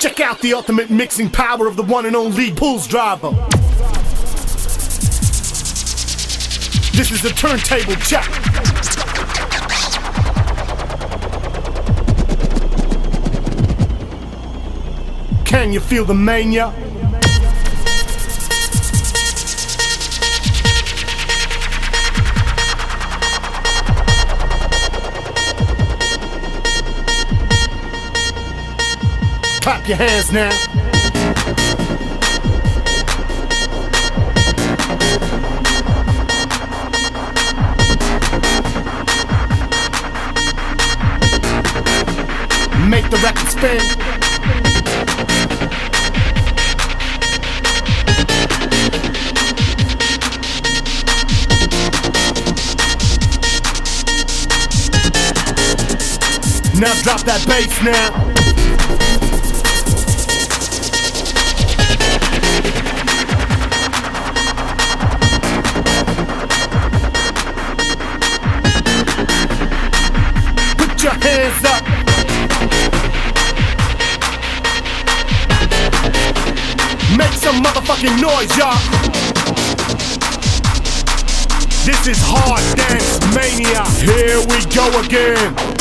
Check out the ultimate mixing power of the one and only Pulse Driver. This is the turntable check. Can you feel the mania? Your hands now. Make the record spin. Now drop that bass now. Motherfucking noise, y'all. This is hard dance mania. Here we go again.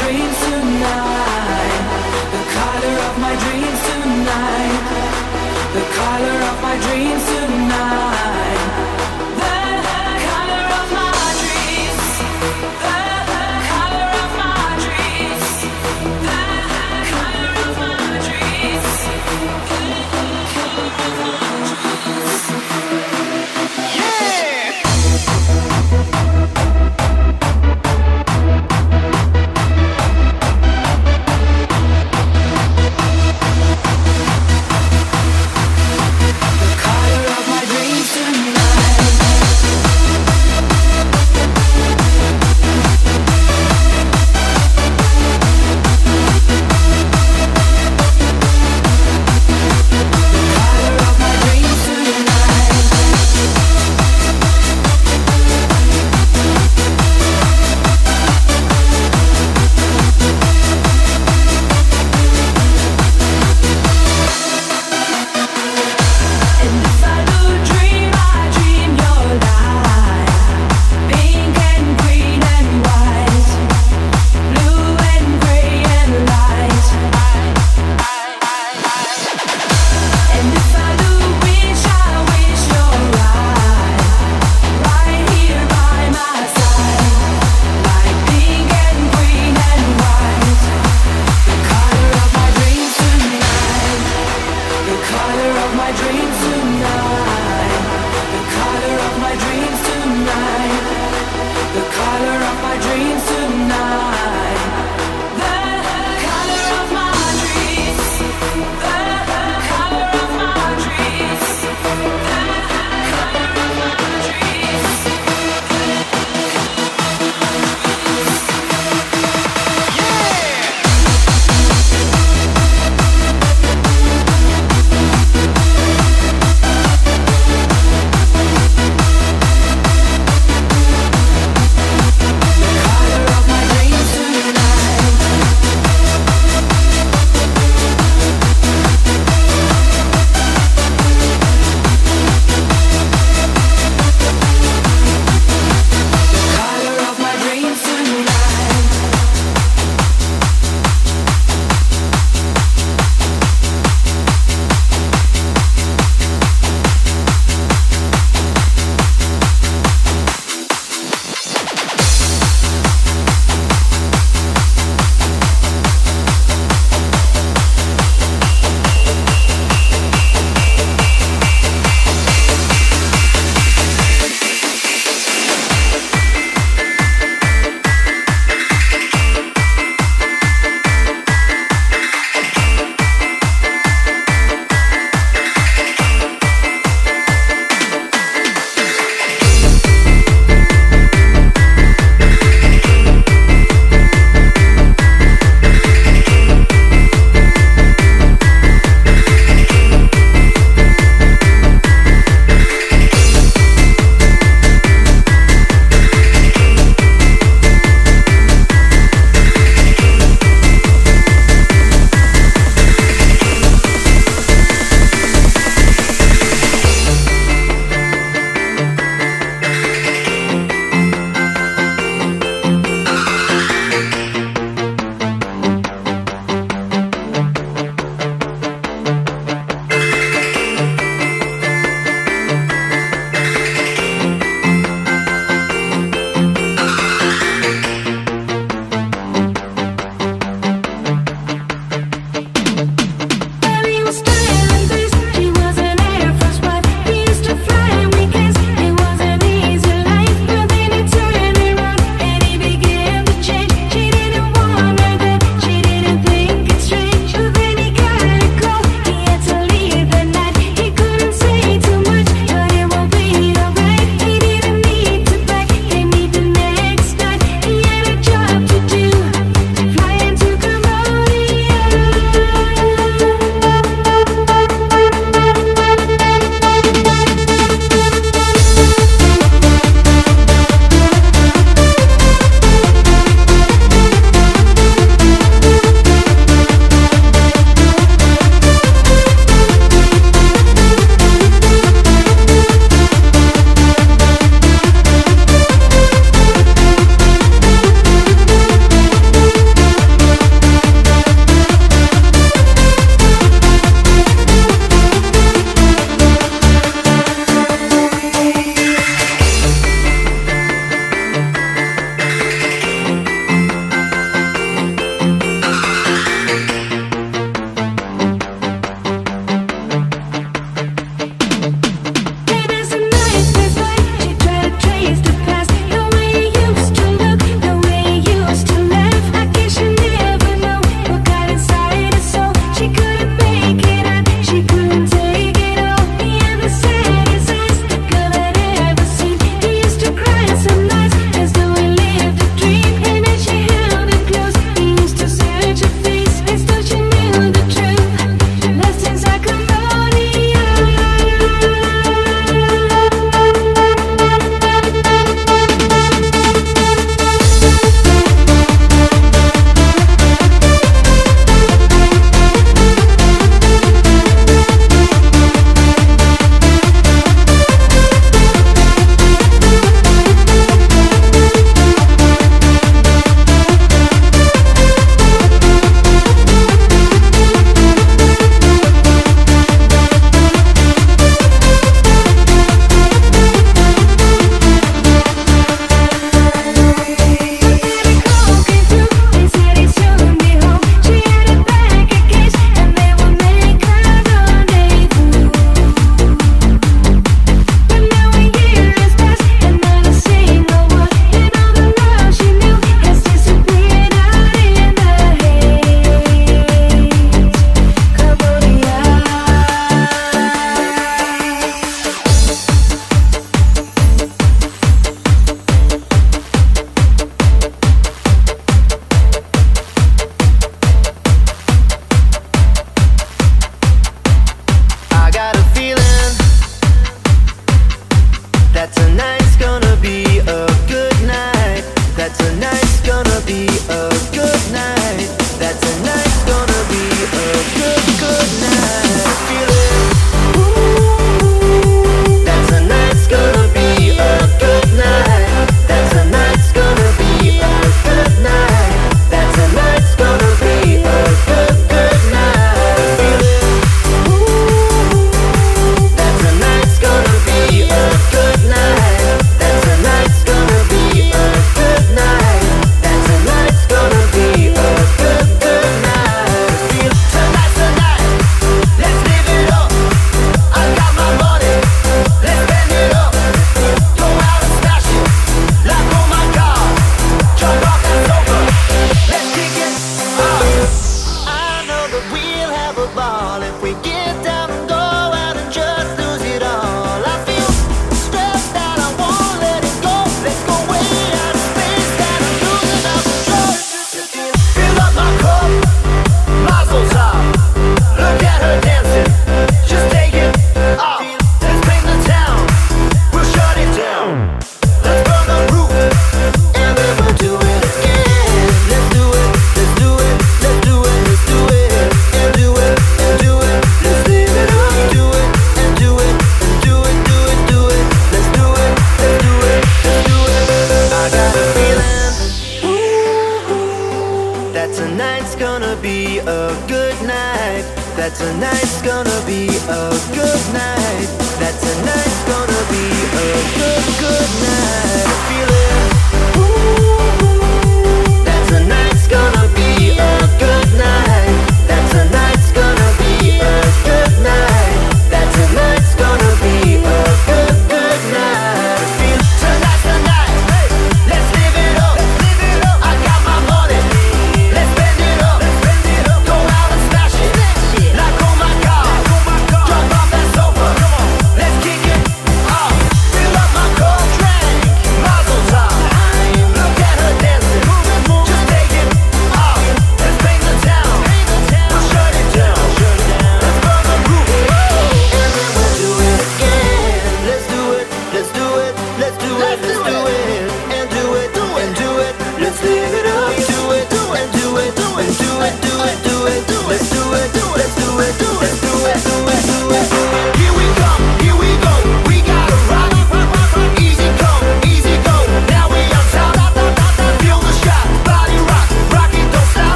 Dreams tonight. The color of my dreams tonight. The color of my dreams tonight.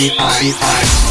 be my, my.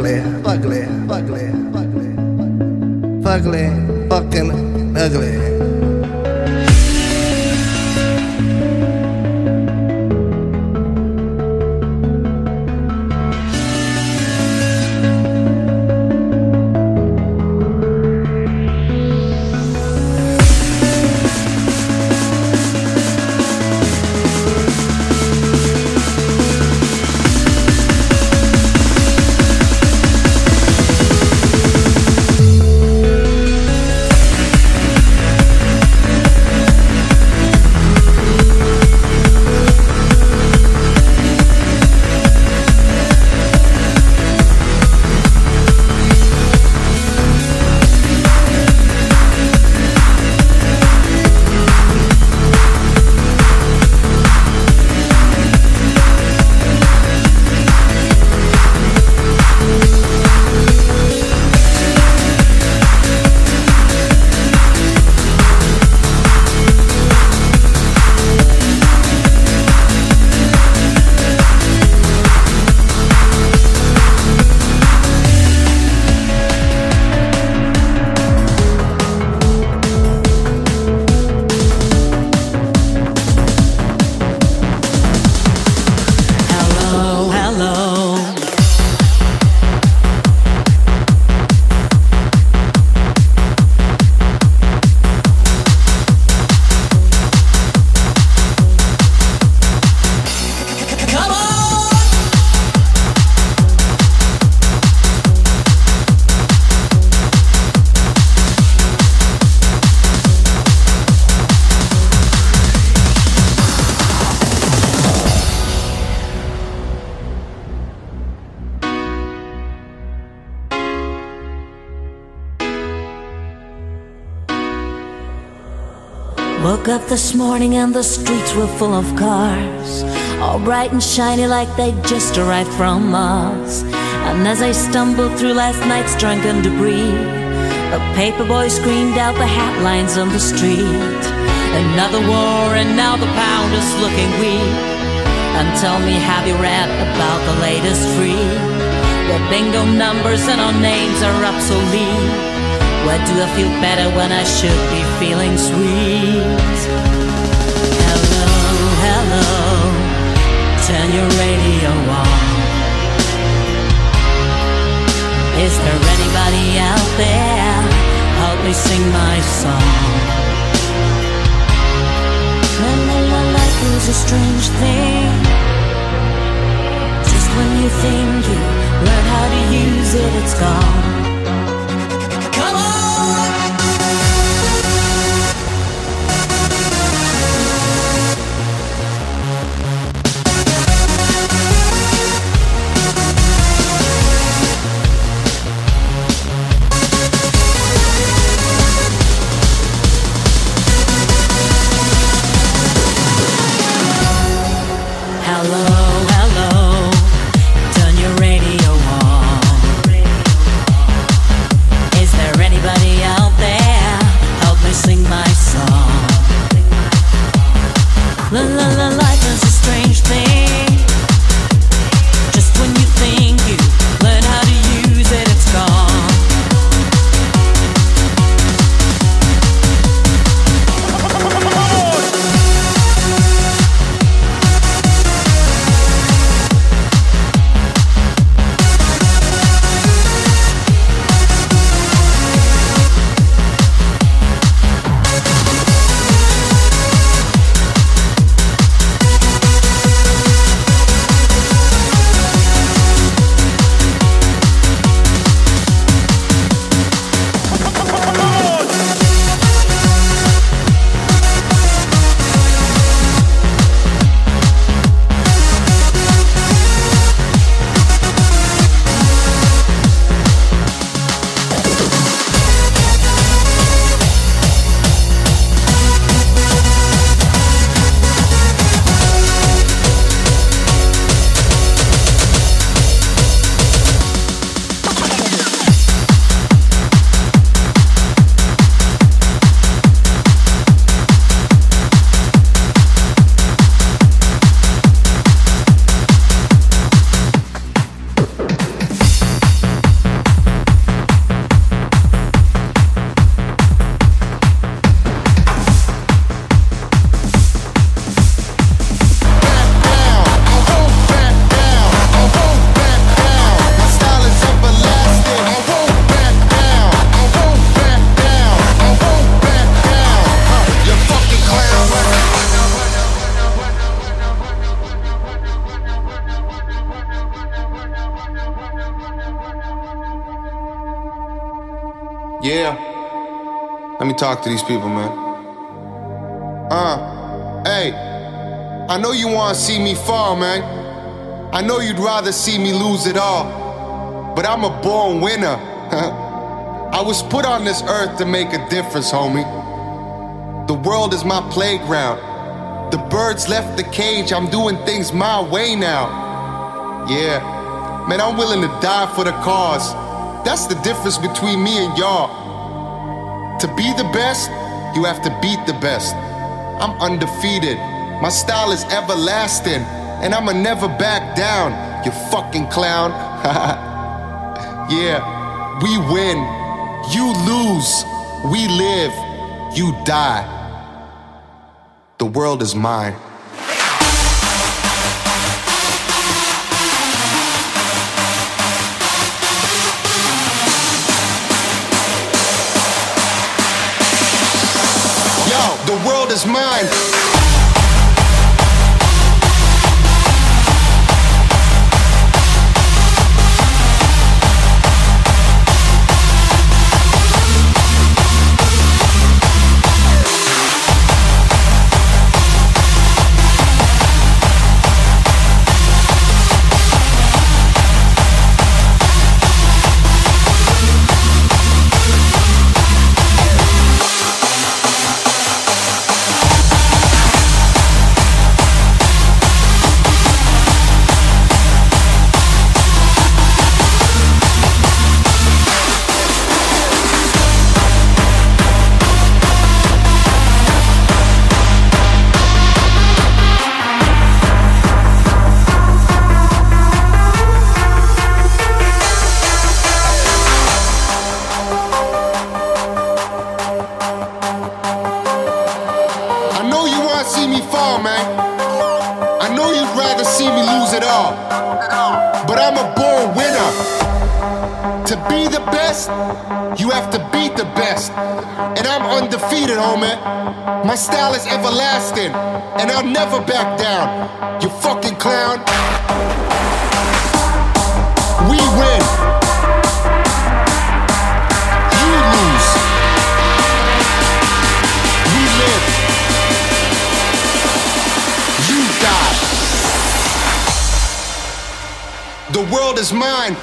ugly, ugly, ugly, ugly, ugly, fucking ugly. Up this morning and the streets were full of cars, all bright and shiny like they'd just arrived from Mars. And as I stumbled through last night's drunken debris, a paperboy screamed out the headlines on the street. Another war, and now the pound is looking weak. And tell me, have you read about the latest free? The bingo numbers and our names are obsolete. Why do I feel better when I should be feeling sweet? Hello, hello, turn your radio on. Is there anybody out there? Help me sing my song. La la life is a strange thing. Just when you think you learn how to use it, it's gone. Let me talk to these people, man. Uh, hey, I know you wanna see me fall, man. I know you'd rather see me lose it all, but I'm a born winner. I was put on this earth to make a difference, homie. The world is my playground. The birds left the cage, I'm doing things my way now. Yeah, man, I'm willing to die for the cause. That's the difference between me and y'all. To be the best, you have to beat the best. I'm undefeated. My style is everlasting, and I'ma never back down, you fucking clown. yeah, we win. You lose. We live. You die. The world is mine. World mine. Down. You fucking clown. We win. You lose. We live. You die. The world is mine.